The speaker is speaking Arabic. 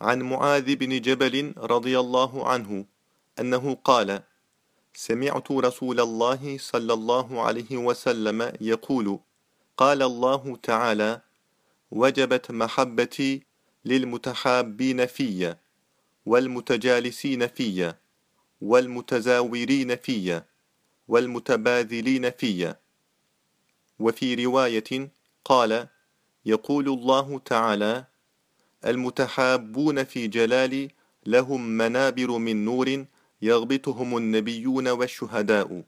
عن معاذ بن جبل رضي الله عنه أنه قال سمعت رسول الله صلى الله عليه وسلم يقول قال الله تعالى وجبت محبتي للمتحابين في والمتجالسين في والمتزاورين في والمتباذلين في وفي رواية قال يقول الله تعالى المتحابون في جلالي لهم منابر من نور يغبطهم النبيون والشهداء.